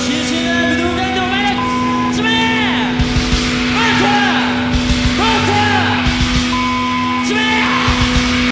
谢谢